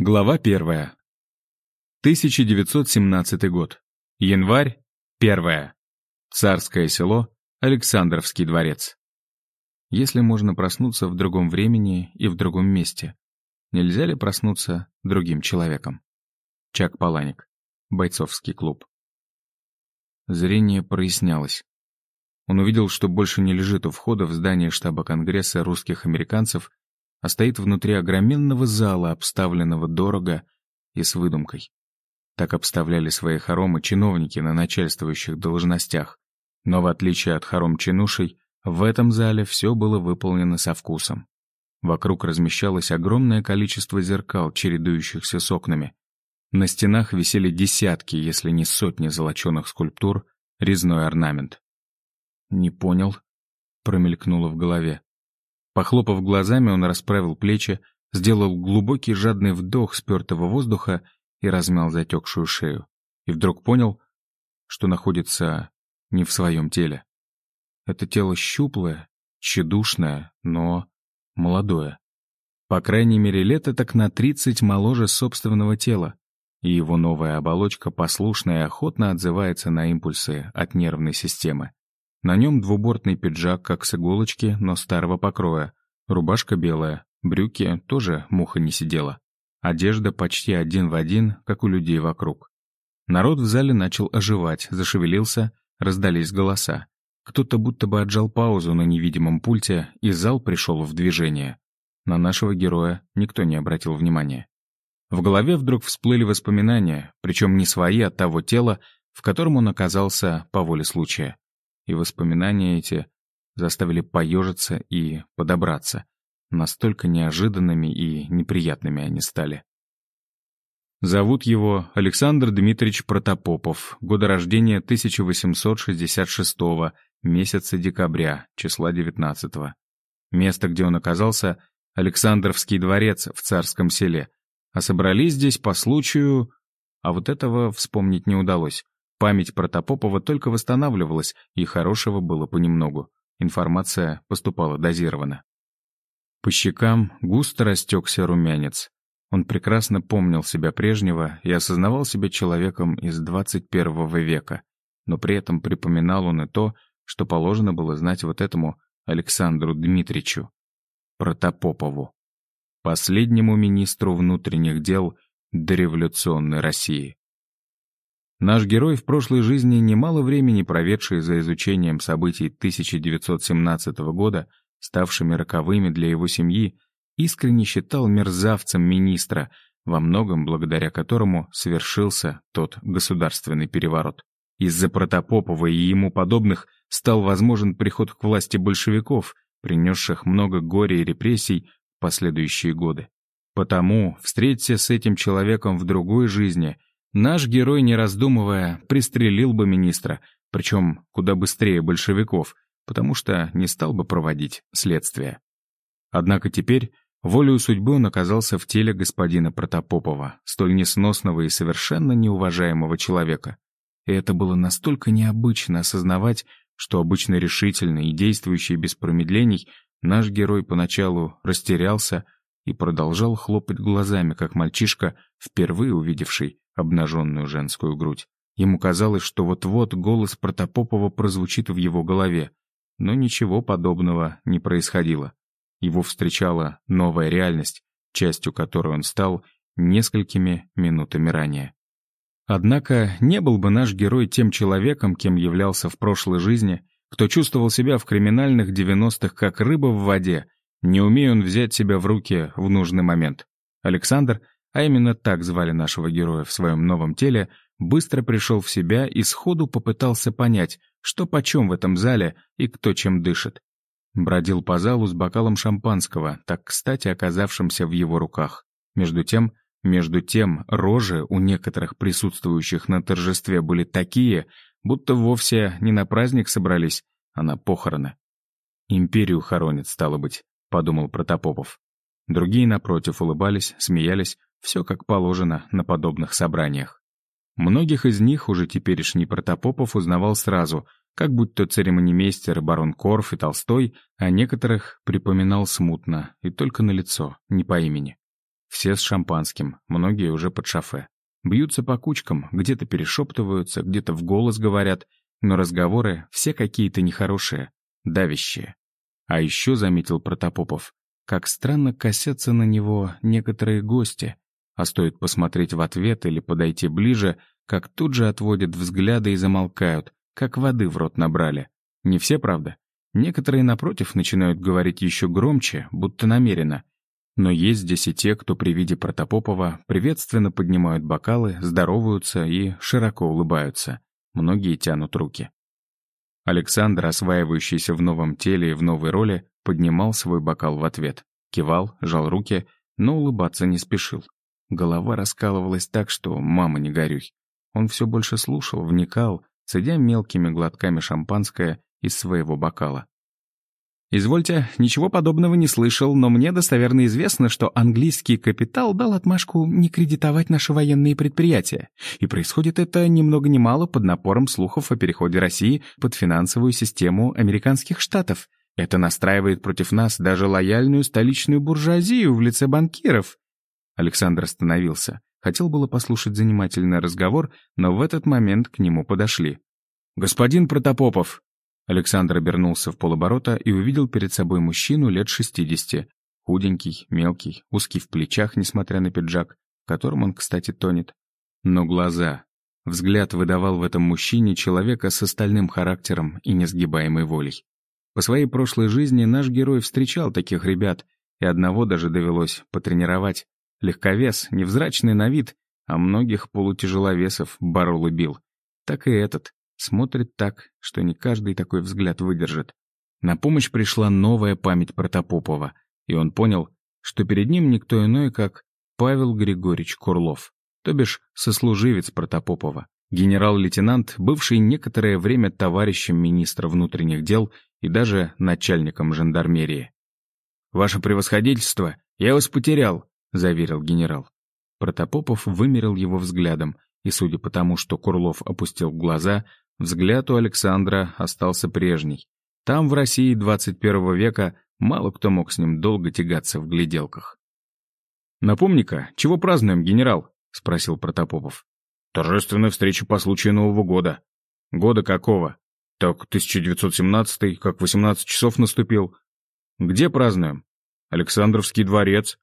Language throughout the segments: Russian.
Глава первая. 1917 год. Январь, первое. Царское село, Александровский дворец. Если можно проснуться в другом времени и в другом месте, нельзя ли проснуться другим человеком? Чак Паланик. Бойцовский клуб. Зрение прояснялось. Он увидел, что больше не лежит у входа в здание штаба Конгресса русских американцев, а стоит внутри огроменного зала, обставленного дорого и с выдумкой. Так обставляли свои хоромы чиновники на начальствующих должностях. Но в отличие от хором чинушей, в этом зале все было выполнено со вкусом. Вокруг размещалось огромное количество зеркал, чередующихся с окнами. На стенах висели десятки, если не сотни золоченых скульптур, резной орнамент. «Не понял», — промелькнуло в голове. Похлопав глазами, он расправил плечи, сделал глубокий жадный вдох спертого воздуха и размял затекшую шею. И вдруг понял, что находится не в своем теле. Это тело щуплое, тщедушное, но молодое. По крайней мере, лето так на тридцать моложе собственного тела, и его новая оболочка послушно и охотно отзывается на импульсы от нервной системы. На нем двубортный пиджак, как с иголочки, но старого покроя. Рубашка белая, брюки тоже муха не сидела. Одежда почти один в один, как у людей вокруг. Народ в зале начал оживать, зашевелился, раздались голоса. Кто-то будто бы отжал паузу на невидимом пульте, и зал пришел в движение. На нашего героя никто не обратил внимания. В голове вдруг всплыли воспоминания, причем не свои от того тела, в котором он оказался по воле случая и воспоминания эти заставили поежиться и подобраться. Настолько неожиданными и неприятными они стали. Зовут его Александр Дмитриевич Протопопов, года рождения 1866 месяца декабря, числа 19 -го. Место, где он оказался, Александровский дворец в Царском селе. А собрались здесь по случаю... А вот этого вспомнить не удалось. Память Протопопова только восстанавливалась, и хорошего было понемногу. Информация поступала дозированно. По щекам густо растекся румянец. Он прекрасно помнил себя прежнего и осознавал себя человеком из 21 века, но при этом припоминал он и то, что положено было знать вот этому Александру Дмитриевичу, Протопопову, последнему министру внутренних дел дореволюционной России. Наш герой в прошлой жизни, немало времени проведший за изучением событий 1917 года, ставшими роковыми для его семьи, искренне считал мерзавцем министра, во многом благодаря которому совершился тот государственный переворот. Из-за Протопопова и ему подобных стал возможен приход к власти большевиков, принесших много горя и репрессий в последующие годы. Потому, встреться с этим человеком в другой жизни — Наш герой, не раздумывая, пристрелил бы министра, причем куда быстрее большевиков, потому что не стал бы проводить следствие. Однако теперь волею судьбы он оказался в теле господина Протопопова, столь несносного и совершенно неуважаемого человека. И это было настолько необычно осознавать, что обычно решительный и действующий без промедлений наш герой поначалу растерялся и продолжал хлопать глазами, как мальчишка, впервые увидевший обнаженную женскую грудь. Ему казалось, что вот-вот голос Протопопова прозвучит в его голове, но ничего подобного не происходило. Его встречала новая реальность, частью которой он стал несколькими минутами ранее. Однако не был бы наш герой тем человеком, кем являлся в прошлой жизни, кто чувствовал себя в криминальных 90-х как рыба в воде, не умея он взять себя в руки в нужный момент. Александр а именно так звали нашего героя в своем новом теле, быстро пришел в себя и сходу попытался понять, что почем в этом зале и кто чем дышит. Бродил по залу с бокалом шампанского, так кстати оказавшимся в его руках. Между тем, между тем, рожи у некоторых присутствующих на торжестве были такие, будто вовсе не на праздник собрались, а на похороны. «Империю хоронят, стало быть», — подумал Протопопов. Другие, напротив, улыбались, смеялись, все как положено на подобных собраниях. Многих из них уже теперешний Протопопов узнавал сразу, как будто церемонимейстер барон Корф и Толстой, а некоторых припоминал смутно и только на лицо, не по имени. Все с шампанским, многие уже под шофе. Бьются по кучкам, где-то перешептываются, где-то в голос говорят, но разговоры все какие-то нехорошие, давящие. А еще заметил Протопопов, как странно косятся на него некоторые гости, а стоит посмотреть в ответ или подойти ближе, как тут же отводят взгляды и замолкают, как воды в рот набрали. Не все, правда? Некоторые, напротив, начинают говорить еще громче, будто намеренно. Но есть здесь и те, кто при виде Протопопова приветственно поднимают бокалы, здороваются и широко улыбаются. Многие тянут руки. Александр, осваивающийся в новом теле и в новой роли, поднимал свой бокал в ответ. Кивал, жал руки, но улыбаться не спешил. Голова раскалывалась так, что «мама, не горюй». Он все больше слушал, вникал, цедя мелкими глотками шампанское из своего бокала. «Извольте, ничего подобного не слышал, но мне достоверно известно, что английский капитал дал отмашку не кредитовать наши военные предприятия. И происходит это ни много ни мало под напором слухов о переходе России под финансовую систему американских штатов. Это настраивает против нас даже лояльную столичную буржуазию в лице банкиров». Александр остановился. Хотел было послушать занимательный разговор, но в этот момент к нему подошли. «Господин Протопопов!» Александр обернулся в полоборота и увидел перед собой мужчину лет шестидесяти. Худенький, мелкий, узкий в плечах, несмотря на пиджак, в котором он, кстати, тонет. Но глаза. Взгляд выдавал в этом мужчине человека с остальным характером и несгибаемой волей. По своей прошлой жизни наш герой встречал таких ребят, и одного даже довелось потренировать. Легковес, невзрачный на вид, а многих полутяжеловесов борол и. Так и этот. Смотрит так, что не каждый такой взгляд выдержит. На помощь пришла новая память Протопопова, и он понял, что перед ним никто иной, как Павел Григорьевич Курлов, то бишь сослуживец Протопопова, генерал-лейтенант, бывший некоторое время товарищем министра внутренних дел и даже начальником жандармерии. «Ваше превосходительство, я вас потерял», — заверил генерал. Протопопов вымерил его взглядом, и, судя по тому, что Курлов опустил глаза, Взгляд у Александра остался прежний. Там, в России 21 века, мало кто мог с ним долго тягаться в гляделках. «Напомни-ка, чего празднуем, генерал?» — спросил Протопопов. «Торжественная встреча по случаю Нового года». «Года какого?» «Так 1917 как 18 часов наступил». «Где празднуем?» «Александровский дворец».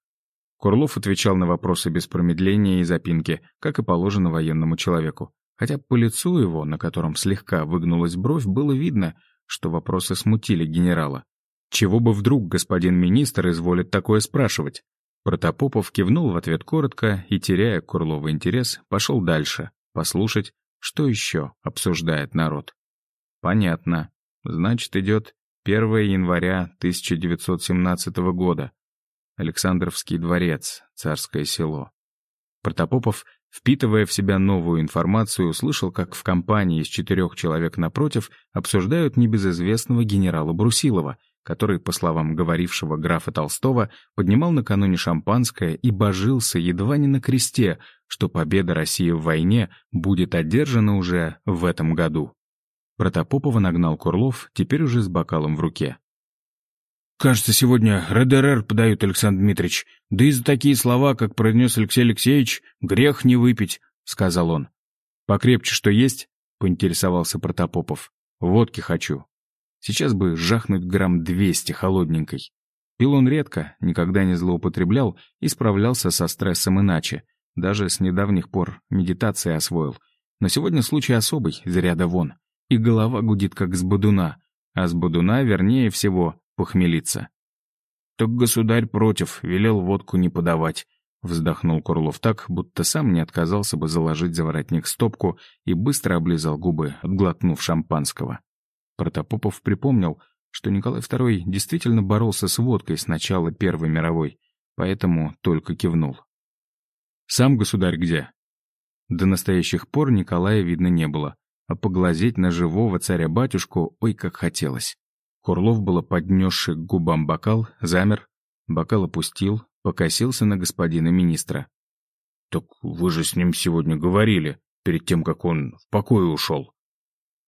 Курлов отвечал на вопросы без промедления и запинки, как и положено военному человеку. Хотя по лицу его, на котором слегка выгнулась бровь, было видно, что вопросы смутили генерала. Чего бы вдруг господин министр изволит такое спрашивать? Протопопов кивнул в ответ коротко и, теряя Курлова интерес, пошел дальше, послушать, что еще обсуждает народ. Понятно. Значит, идет 1 января 1917 года. Александровский дворец, царское село. Протопопов Впитывая в себя новую информацию, услышал, как в компании из четырех человек напротив обсуждают небезызвестного генерала Брусилова, который, по словам говорившего графа Толстого, поднимал накануне шампанское и божился едва не на кресте, что победа России в войне будет одержана уже в этом году. Протопопова нагнал Курлов, теперь уже с бокалом в руке. «Кажется, сегодня РДРР подают, Александр Дмитриевич. Да и за такие слова, как произнес Алексей Алексеевич, грех не выпить», — сказал он. «Покрепче что есть?» — поинтересовался Протопопов. «Водки хочу. Сейчас бы жахнуть грамм двести холодненькой». Пил он редко, никогда не злоупотреблял и справлялся со стрессом иначе. Даже с недавних пор медитации освоил. Но сегодня случай особый, из ряда вон. И голова гудит, как с бодуна. А с бодуна, вернее всего, похмелиться. «Так государь против, велел водку не подавать», — вздохнул Курлов так, будто сам не отказался бы заложить за воротник стопку и быстро облизал губы, отглотнув шампанского. Протопопов припомнил, что Николай II действительно боролся с водкой с начала Первой мировой, поэтому только кивнул. «Сам государь где?» До настоящих пор Николая видно не было, а поглазеть на живого царя-батюшку ой как хотелось. Курлов было поднесший к губам бокал, замер, бокал опустил, покосился на господина министра. «Так вы же с ним сегодня говорили, перед тем, как он в покое ушел».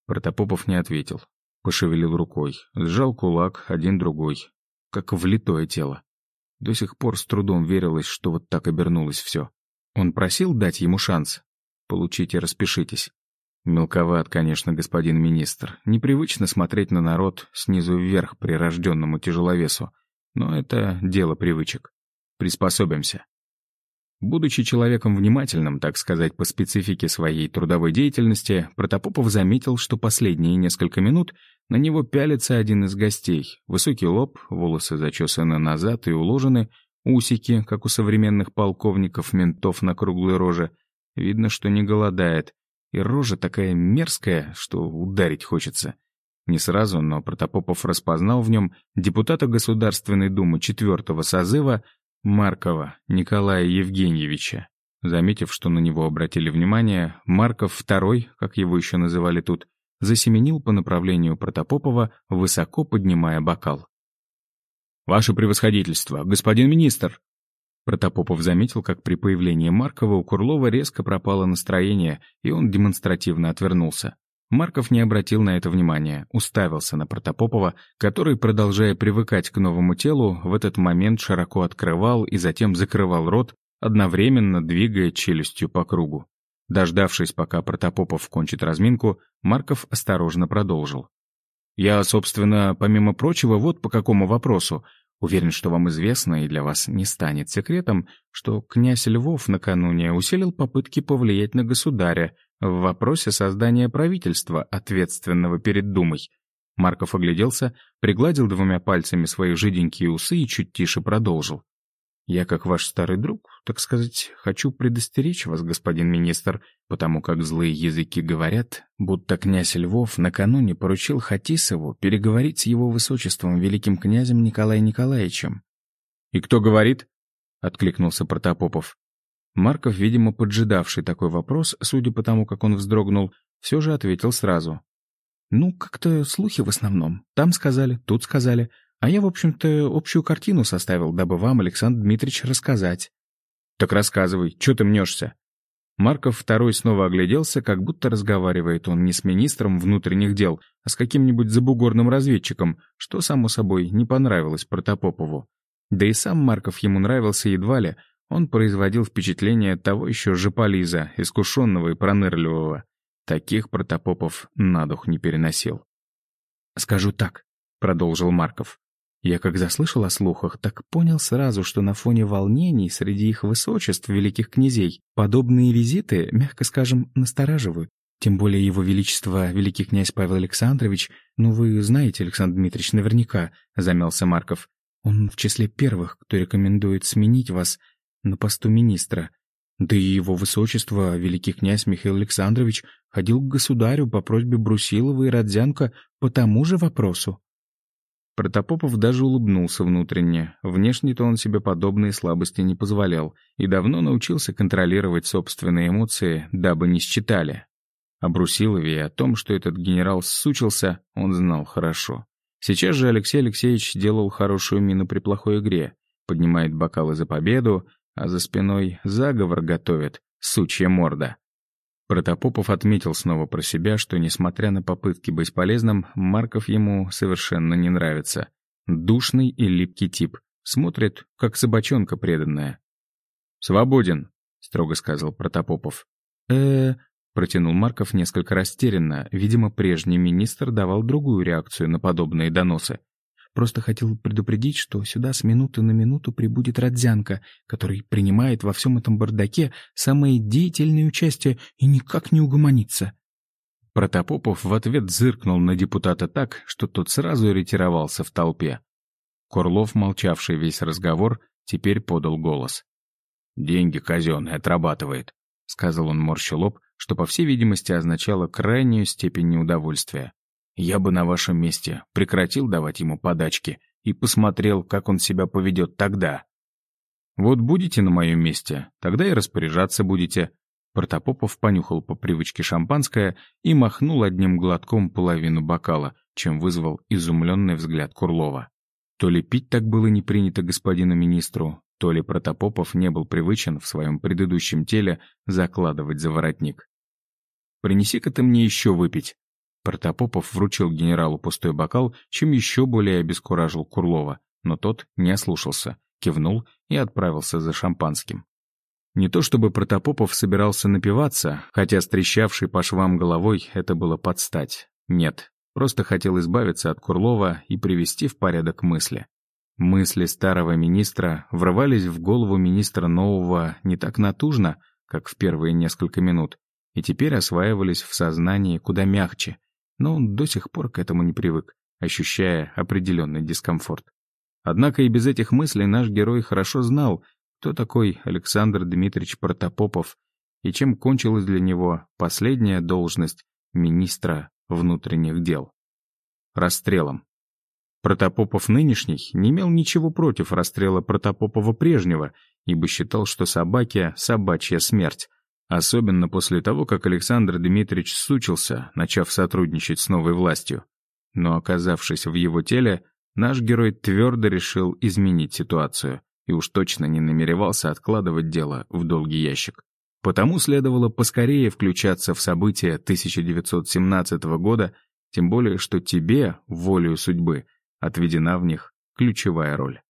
Протопопов не ответил. Пошевелил рукой, сжал кулак, один другой, как влитое тело. До сих пор с трудом верилось, что вот так обернулось все. Он просил дать ему шанс. Получите, распишитесь. Мелковат, конечно, господин министр. Непривычно смотреть на народ снизу вверх прирожденному тяжеловесу. Но это дело привычек. Приспособимся. Будучи человеком внимательным, так сказать, по специфике своей трудовой деятельности, Протопопов заметил, что последние несколько минут на него пялится один из гостей. Высокий лоб, волосы зачесаны назад и уложены, усики, как у современных полковников, ментов на круглой роже. Видно, что не голодает. И рожа такая мерзкая, что ударить хочется. Не сразу, но Протопопов распознал в нем депутата Государственной Думы четвертого созыва Маркова Николая Евгеньевича. Заметив, что на него обратили внимание, Марков II, как его еще называли тут, засеменил по направлению Протопопова, высоко поднимая бокал. «Ваше превосходительство, господин министр!» Протопопов заметил, как при появлении Маркова у Курлова резко пропало настроение, и он демонстративно отвернулся. Марков не обратил на это внимания, уставился на Протопопова, который, продолжая привыкать к новому телу, в этот момент широко открывал и затем закрывал рот, одновременно двигая челюстью по кругу. Дождавшись, пока Протопопов кончит разминку, Марков осторожно продолжил. «Я, собственно, помимо прочего, вот по какому вопросу. Уверен, что вам известно и для вас не станет секретом, что князь Львов накануне усилил попытки повлиять на государя, в вопросе создания правительства, ответственного перед Думой. Марков огляделся, пригладил двумя пальцами свои жиденькие усы и чуть тише продолжил. «Я, как ваш старый друг, так сказать, хочу предостеречь вас, господин министр, потому как злые языки говорят, будто князь Львов накануне поручил Хатисову переговорить с его высочеством великим князем Николаем Николаевичем». «И кто говорит?» — откликнулся Протопопов. Марков, видимо, поджидавший такой вопрос, судя по тому, как он вздрогнул, все же ответил сразу. «Ну, как-то слухи в основном. Там сказали, тут сказали. А я, в общем-то, общую картину составил, дабы вам, Александр Дмитриевич, рассказать». «Так рассказывай, что ты мнешься?» Марков второй снова огляделся, как будто разговаривает он не с министром внутренних дел, а с каким-нибудь забугорным разведчиком, что, само собой, не понравилось Протопопову. Да и сам Марков ему нравился едва ли, он производил впечатление того еще жополиза, искушенного и пронырливого. Таких протопопов на дух не переносил. «Скажу так», — продолжил Марков. «Я как заслышал о слухах, так понял сразу, что на фоне волнений среди их высочеств великих князей подобные визиты, мягко скажем, настораживают. Тем более его величество, великий князь Павел Александрович, ну вы знаете, Александр Дмитриевич, наверняка, — замялся Марков. Он в числе первых, кто рекомендует сменить вас, на посту министра. Да и его высочество, великий князь Михаил Александрович, ходил к государю по просьбе Брусилова и Родзянко по тому же вопросу. Протопопов даже улыбнулся внутренне. Внешне-то он себе подобные слабости не позволял и давно научился контролировать собственные эмоции, дабы не считали. О Брусилове и о том, что этот генерал сучился, он знал хорошо. Сейчас же Алексей Алексеевич делал хорошую мину при плохой игре, поднимает бокалы за победу, а за спиной заговор готовит, сучья морда. Протопопов отметил снова про себя, что, несмотря на попытки быть полезным, Марков ему совершенно не нравится. Душный и липкий тип. Смотрит, как собачонка преданная. «Свободен», — строго сказал Протопопов. э протянул Марков несколько растерянно. Видимо, прежний министр давал другую реакцию на подобные доносы. Просто хотел предупредить, что сюда с минуты на минуту прибудет Родзянко, который принимает во всем этом бардаке самое деятельное участие и никак не угомонится. Протопопов в ответ зыркнул на депутата так, что тот сразу ретировался в толпе. Курлов, молчавший весь разговор, теперь подал голос. «Деньги казенные отрабатывает», — сказал он морща лоб, что, по всей видимости, означало крайнюю степень неудовольствия. Я бы на вашем месте прекратил давать ему подачки и посмотрел, как он себя поведет тогда. Вот будете на моем месте, тогда и распоряжаться будете. Протопопов понюхал по привычке шампанское и махнул одним глотком половину бокала, чем вызвал изумленный взгляд Курлова. То ли пить так было не принято господину министру, то ли Протопопов не был привычен в своем предыдущем теле закладывать за воротник. «Принеси-ка ты мне еще выпить», Протопопов вручил генералу пустой бокал, чем еще более обескуражил Курлова, но тот не ослушался. кивнул и отправился за шампанским. Не то чтобы Протопопов собирался напиваться, хотя стрещавший по швам головой это было подстать. Нет, просто хотел избавиться от Курлова и привести в порядок мысли. Мысли старого министра врывались в голову министра нового не так натужно, как в первые несколько минут, и теперь осваивались в сознании куда мягче, но он до сих пор к этому не привык, ощущая определенный дискомфорт. Однако и без этих мыслей наш герой хорошо знал, кто такой Александр Дмитриевич Протопопов и чем кончилась для него последняя должность министра внутренних дел. Расстрелом. Протопопов нынешний не имел ничего против расстрела Протопопова прежнего, ибо считал, что собаке — собачья смерть, особенно после того, как Александр Дмитриевич сучился, начав сотрудничать с новой властью. Но оказавшись в его теле, наш герой твердо решил изменить ситуацию и уж точно не намеревался откладывать дело в долгий ящик. Потому следовало поскорее включаться в события 1917 года, тем более что тебе, волею судьбы, отведена в них ключевая роль.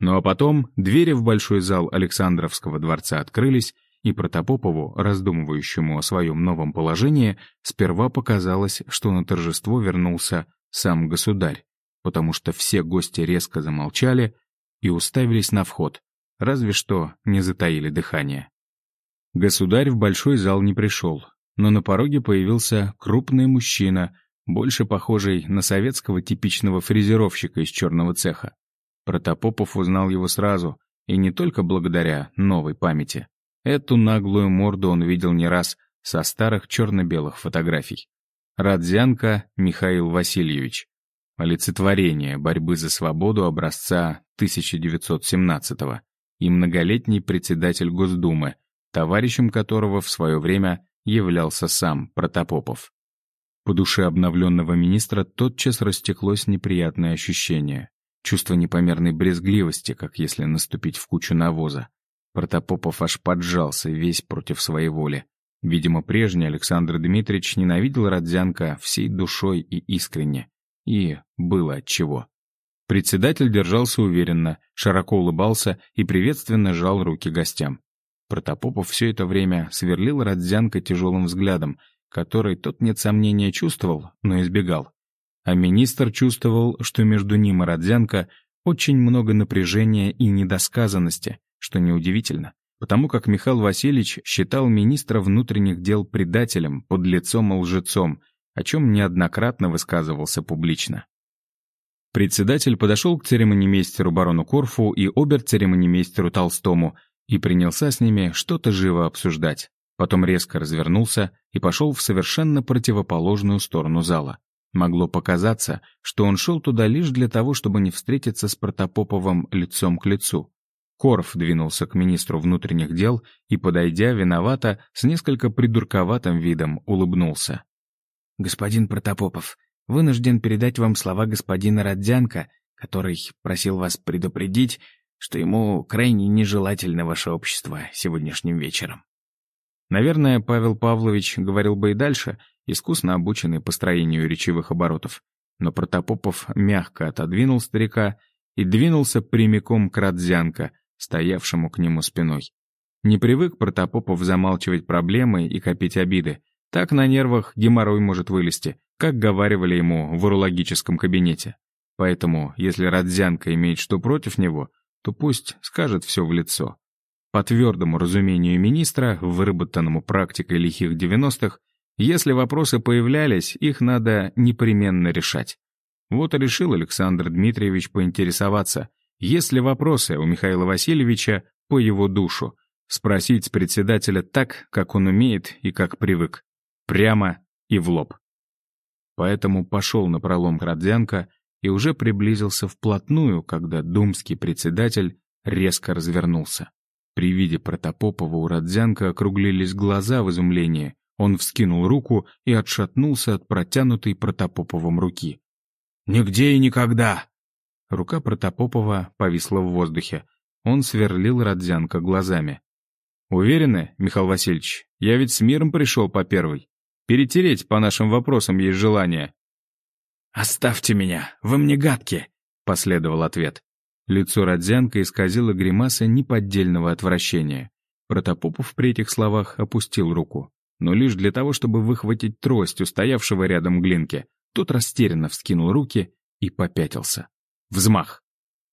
Ну а потом двери в большой зал Александровского дворца открылись, и Протопопову, раздумывающему о своем новом положении, сперва показалось, что на торжество вернулся сам государь, потому что все гости резко замолчали, и уставились на вход, разве что не затаили дыхание. Государь в большой зал не пришел, но на пороге появился крупный мужчина, больше похожий на советского типичного фрезеровщика из черного цеха. Протопопов узнал его сразу, и не только благодаря новой памяти. Эту наглую морду он видел не раз со старых черно-белых фотографий. Радзянко Михаил Васильевич, олицетворение борьбы за свободу образца 1917 и многолетний председатель Госдумы, товарищем которого в свое время являлся сам Протопопов. По душе обновленного министра тотчас растеклось неприятное ощущение. Чувство непомерной брезгливости, как если наступить в кучу навоза. Протопопов аж поджался, весь против своей воли. Видимо, прежний Александр Дмитриевич ненавидел Родзянко всей душой и искренне. И было отчего. Председатель держался уверенно, широко улыбался и приветственно жал руки гостям. Протопопов все это время сверлил Родзянко тяжелым взглядом, который тот, нет сомнения, чувствовал, но избегал. А министр чувствовал, что между ним и Родзянко очень много напряжения и недосказанности, что неудивительно, потому как Михаил Васильевич считал министра внутренних дел предателем, подлецом и лжецом, о чем неоднократно высказывался публично. Председатель подошел к церемонимейстеру барону Корфу и обер-церемонимейстеру Толстому и принялся с ними что-то живо обсуждать. Потом резко развернулся и пошел в совершенно противоположную сторону зала. Могло показаться, что он шел туда лишь для того, чтобы не встретиться с Протопоповым лицом к лицу. Корф двинулся к министру внутренних дел и, подойдя виновато, с несколько придурковатым видом улыбнулся. «Господин Протопопов, вынужден передать вам слова господина Родзянко, который просил вас предупредить, что ему крайне нежелательно ваше общество сегодняшним вечером». Наверное, Павел Павлович говорил бы и дальше, искусно обученный построению речевых оборотов. Но Протопопов мягко отодвинул старика и двинулся прямиком к Родзянко, стоявшему к нему спиной. Не привык Протопопов замалчивать проблемы и копить обиды, так на нервах геморрой может вылезти, как говаривали ему в урологическом кабинете. Поэтому, если Родзянка имеет что против него, то пусть скажет все в лицо. По твердому разумению министра, выработанному практикой лихих 90-х, если вопросы появлялись, их надо непременно решать. Вот и решил Александр Дмитриевич поинтересоваться, есть ли вопросы у Михаила Васильевича по его душу, спросить председателя так, как он умеет и как привык. Прямо и в лоб. Поэтому пошел на пролом Родзянко и уже приблизился вплотную, когда думский председатель резко развернулся. При виде Протопопова у Родзянко округлились глаза в изумлении. Он вскинул руку и отшатнулся от протянутой Протопоповым руки. «Нигде и никогда!» Рука Протопопова повисла в воздухе. Он сверлил Родзянко глазами. «Уверены, Михаил Васильевич? Я ведь с миром пришел по первой. Перетереть по нашим вопросам есть желание». «Оставьте меня, вы мне гадки», — последовал ответ. Лицо Родзянка исказило гримаса неподдельного отвращения. Протопопов при этих словах опустил руку. Но лишь для того, чтобы выхватить трость у стоявшего рядом Глинки. Тот растерянно вскинул руки и попятился. Взмах.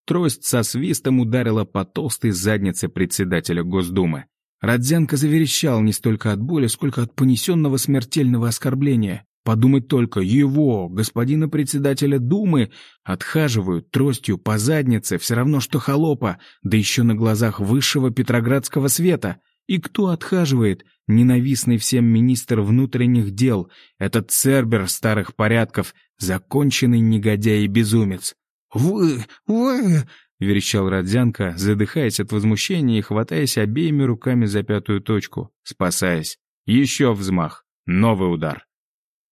Трость со свистом ударила по толстой заднице председателя Госдумы. Родзянко заверещал не столько от боли, сколько от понесенного смертельного оскорбления. Подумать только, его, господина председателя Думы, отхаживают тростью по заднице, все равно что холопа, да еще на глазах высшего петроградского света. И кто отхаживает? Ненавистный всем министр внутренних дел, этот цербер старых порядков, законченный негодяй и безумец. «Вы... вы...» — верещал Родзянко, задыхаясь от возмущения и хватаясь обеими руками за пятую точку, спасаясь. Еще взмах. Новый удар.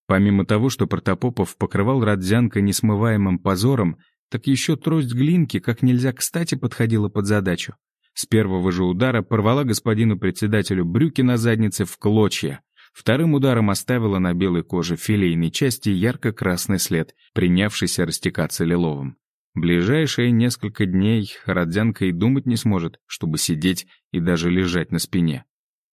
Помимо того, что Протопопов покрывал Родзянко несмываемым позором, так еще трость Глинки как нельзя кстати подходила под задачу. С первого же удара порвала господину председателю брюки на заднице в клочья. Вторым ударом оставила на белой коже филейной части ярко-красный след, принявшийся растекаться лиловым. Ближайшие несколько дней Родзянка и думать не сможет, чтобы сидеть и даже лежать на спине.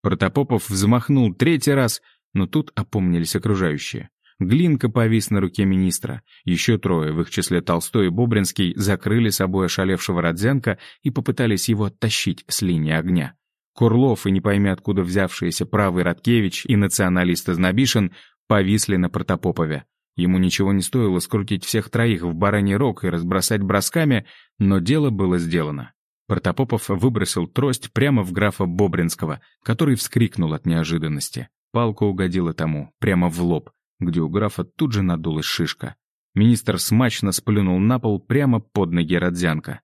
Протопопов взмахнул третий раз, но тут опомнились окружающие. Глинка повис на руке министра. Еще трое, в их числе Толстой и Бобринский, закрыли собой ошалевшего Родзянка и попытались его оттащить с линии огня. Курлов и не пойми откуда взявшиеся правый Радкевич и националист Знобишин повисли на Протопопове. Ему ничего не стоило скрутить всех троих в бараний рог и разбросать бросками, но дело было сделано. Протопопов выбросил трость прямо в графа Бобринского, который вскрикнул от неожиданности. Палка угодила тому, прямо в лоб, где у графа тут же надулась шишка. Министр смачно сплюнул на пол прямо под ноги Родзянка.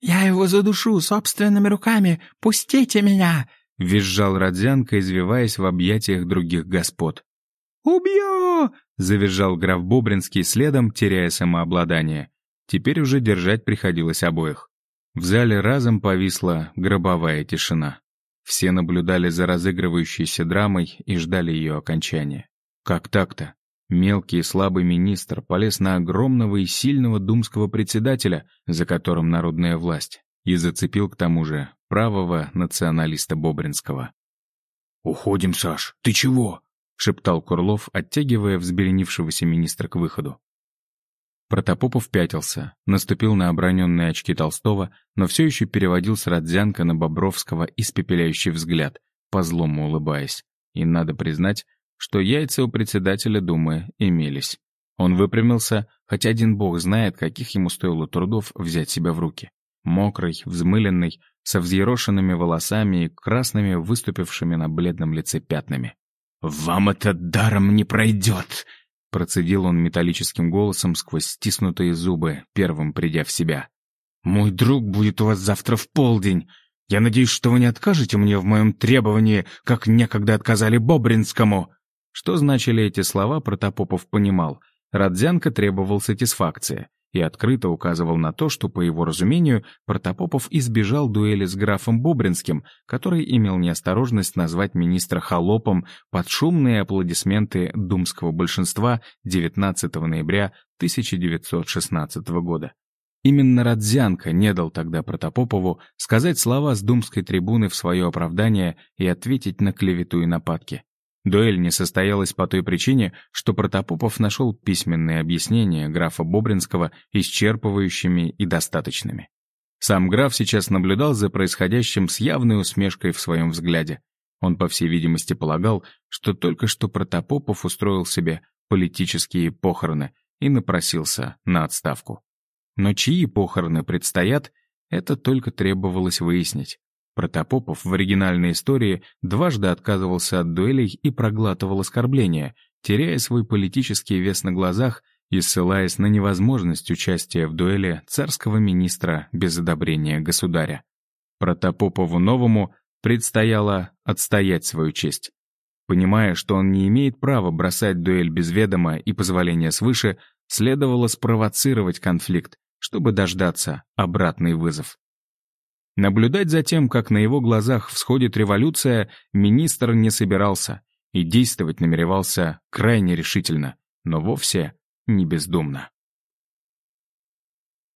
«Я его задушу собственными руками! Пустите меня!» — визжал Родзянка, извиваясь в объятиях других господ. «Убью!» — завизжал граф Бобринский следом, теряя самообладание. Теперь уже держать приходилось обоих. В зале разом повисла гробовая тишина. Все наблюдали за разыгрывающейся драмой и ждали ее окончания. Как так-то? Мелкий и слабый министр полез на огромного и сильного думского председателя, за которым народная власть, и зацепил к тому же правого националиста Бобринского. «Уходим, Саш, ты чего?» — шептал Курлов, оттягивая взбеленившегося министра к выходу. Протопопов пятился, наступил на оброненные очки Толстого, но все еще переводил с Родзянка на Бобровского испепеляющий взгляд, по-злому улыбаясь. И надо признать, что яйца у председателя Думы имелись. Он выпрямился, хотя один бог знает, каких ему стоило трудов взять себя в руки. Мокрый, взмыленный, со взъерошенными волосами и красными выступившими на бледном лице пятнами. «Вам это даром не пройдет!» Процедил он металлическим голосом сквозь стиснутые зубы, первым придя в себя. «Мой друг будет у вас завтра в полдень. Я надеюсь, что вы не откажете мне в моем требовании, как некогда отказали Бобринскому». Что значили эти слова, Протопопов понимал. Родзянко требовал сатисфакции и открыто указывал на то, что, по его разумению, Протопопов избежал дуэли с графом Бобринским, который имел неосторожность назвать министра холопом под шумные аплодисменты думского большинства 19 ноября 1916 года. Именно Родзянко не дал тогда Протопопову сказать слова с думской трибуны в свое оправдание и ответить на клевету и нападки. Дуэль не состоялась по той причине, что Протопопов нашел письменные объяснения графа Бобринского исчерпывающими и достаточными. Сам граф сейчас наблюдал за происходящим с явной усмешкой в своем взгляде. Он, по всей видимости, полагал, что только что Протопопов устроил себе политические похороны и напросился на отставку. Но чьи похороны предстоят, это только требовалось выяснить. Протопопов в оригинальной истории дважды отказывался от дуэлей и проглатывал оскорбления, теряя свой политический вес на глазах и ссылаясь на невозможность участия в дуэли царского министра без одобрения государя. Протопопову новому предстояло отстоять свою честь. Понимая, что он не имеет права бросать дуэль без ведома и позволения свыше, следовало спровоцировать конфликт, чтобы дождаться обратный вызов. Наблюдать за тем, как на его глазах всходит революция, министр не собирался и действовать намеревался крайне решительно, но вовсе не бездумно.